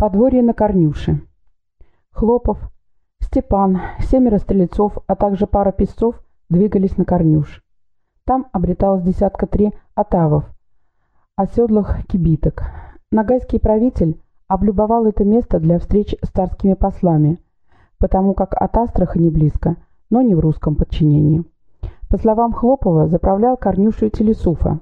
Подворье на Корнюше. Хлопов, Степан, семеро стрельцов, а также пара песцов двигались на Корнюш. Там обреталось десятка три отавов, оседлых кибиток. Нагайский правитель облюбовал это место для встреч с царскими послами, потому как от Астрахани близко, но не в русском подчинении. По словам Хлопова, заправлял Корнюшью Телесуфа,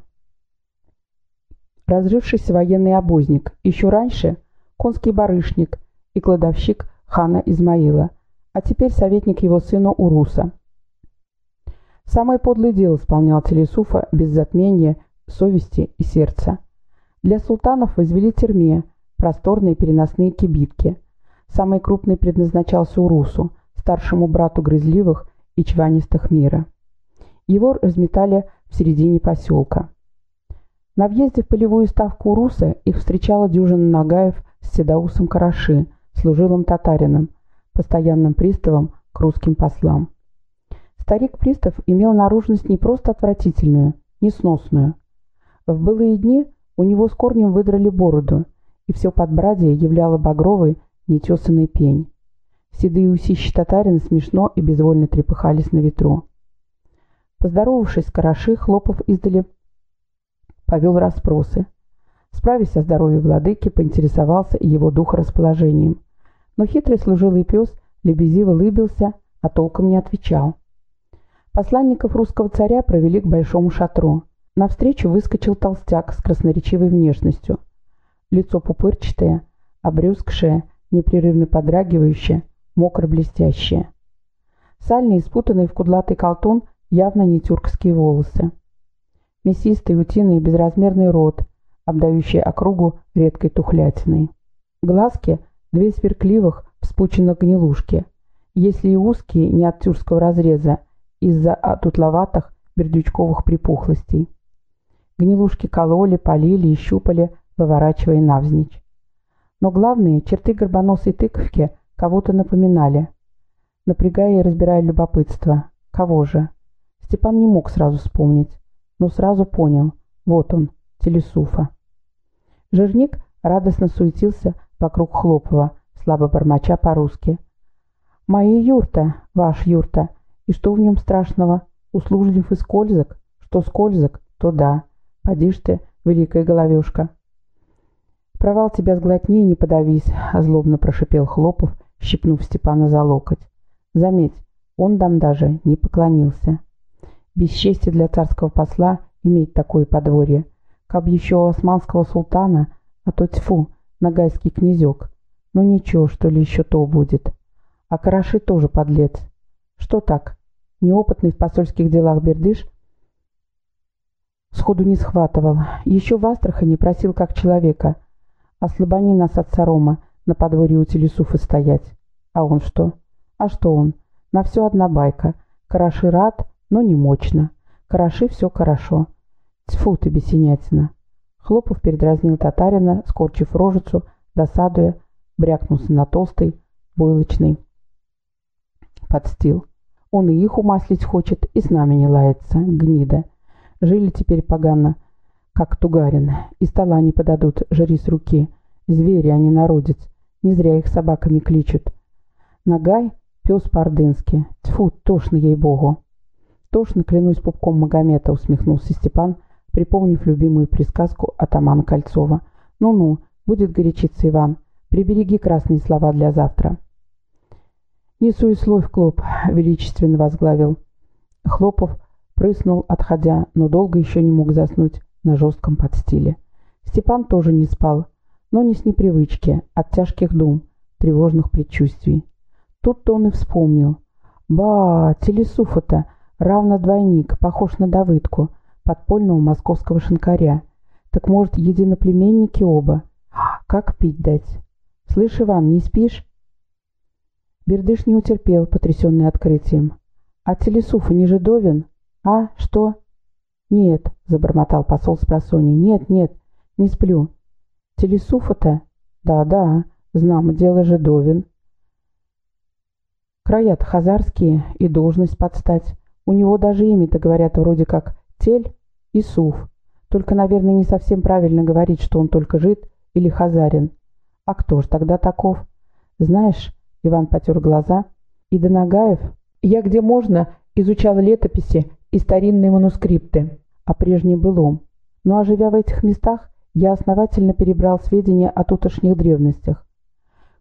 разжившийся военный обозник, еще раньше конский барышник и кладовщик хана Измаила, а теперь советник его сына Уруса. Самое подлое дело исполнял Телесуфа без затмения совести и сердца. Для султанов возвели терме, просторные переносные кибитки. Самый крупный предназначался Урусу, старшему брату грызливых и чванистых мира. Его разметали в середине поселка. На въезде в полевую ставку Уруса их встречала дюжина нагаев с седоусом Караши, служилым татарином, постоянным приставом к русским послам. Старик-пристав имел наружность не просто отвратительную, несносную. В былые дни у него с корнем выдрали бороду, и все подбрадие являло багровый, нетесанный пень. Седые усищи татарина смешно и безвольно трепыхались на ветру. Поздоровавшись с Караши, Хлопов издали повел расспросы. Справясь о здоровье владыки, поинтересовался его духорасположением. Но хитрый служилый пес лебезиво лыбился, а толком не отвечал. Посланников русского царя провели к большому шатру. Навстречу выскочил толстяк с красноречивой внешностью. Лицо пупырчатое, обрюзгшее, непрерывно подрагивающее, мокро-блестящее. Сальный, спутанный в кудлатый колтун, явно не тюркские волосы. Мясистый, утиный, безразмерный рот, обдающий округу редкой тухлятиной. Глазки — две сверкливых, вспученных гнилушки. Если и узкие, не от тюркского разреза, из-за отутловатых бердючковых припухлостей. Гнилушки кололи, полили и щупали, выворачивая навзничь. Но главные черты горбоносой тыковки кого-то напоминали, напрягая и разбирая любопытство. Кого же? Степан не мог сразу вспомнить, но сразу понял. Вот он, Телесуфа. Жирник радостно суетился вокруг Хлопова, слабо бормоча по-русски. «Моя юрта, ваш юрта, и что в нем страшного? Услужлив и скользок? Что скользок, то да. Поди ж ты, великая головешка. Провал тебя сглотни и не подавись, злобно прошипел Хлопов, щипнув Степана за локоть. Заметь, он дам даже не поклонился. Бесчестье для царского посла иметь такое подворье. Каб еще у османского султана, а то тьфу, нагайский князек. Ну ничего, что ли еще то будет. А Караши тоже подлец. Что так? Неопытный в посольских делах бердыш сходу не схватывал. Еще в Астрахани просил как человека. Ослабони нас от Сарома, на подворье у Телесуфы стоять. А он что? А что он? На все одна байка. Караши рад, но не мощно. Караши все хорошо. Тьфу ты, бесенятина. Хлопов передразнил татарина, скорчив рожицу, досадуя, брякнулся на толстый, войлочный подстил. Он и их умаслить хочет, и с нами не лается, гнида. Жили теперь погано, как тугарин, и стола не подадут, жри с руки. Звери, а не народец, не зря их собаками кличут. Нагай — пес по-ордынски. Тьфу, тошно ей-богу. Тошно, клянусь пупком Магомета, усмехнулся Степан, припомнив любимую присказку атамана Кольцова. Ну-ну, будет горячиться Иван, прибереги красные слова для завтра. «Не суесловь, Клоп», — величественно возглавил. Хлопов прыснул, отходя, но долго еще не мог заснуть на жестком подстиле. Степан тоже не спал, но не с непривычки, от тяжких дум, тревожных предчувствий. Тут-то он и вспомнил. «Ба, Телесуфа-то, равно двойник, похож на Давыдку, подпольного московского шинкаря. Так, может, единоплеменники оба? Как пить дать? Слышь, Иван, не спишь?» Бердыш не утерпел, потрясенный открытием. «А Телесуфа не жидовен? А, что?» «Нет», — забормотал посол с просони. «Нет, нет, не сплю». «Телесуфа-то?» «Да-да, знамо дело жидовен». Края-то хазарские и должность подстать. У него даже имя-то говорят вроде как Тель и Суф. Только, наверное, не совсем правильно говорить, что он только жид или хазарин. А кто ж тогда таков? Знаешь, Иван потер глаза, и до Нагаев я где можно изучал летописи и старинные манускрипты о прежнем былом. Ну а живя в этих местах, я основательно перебрал сведения о тутошних древностях.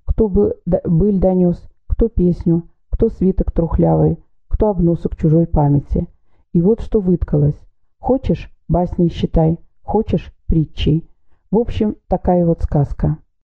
Кто бы быль донес, кто песню, кто свиток трухлявый, кто обносок чужой памяти. И вот что выткалось. Хочешь, басней считай, хочешь, притчей. В общем, такая вот сказка.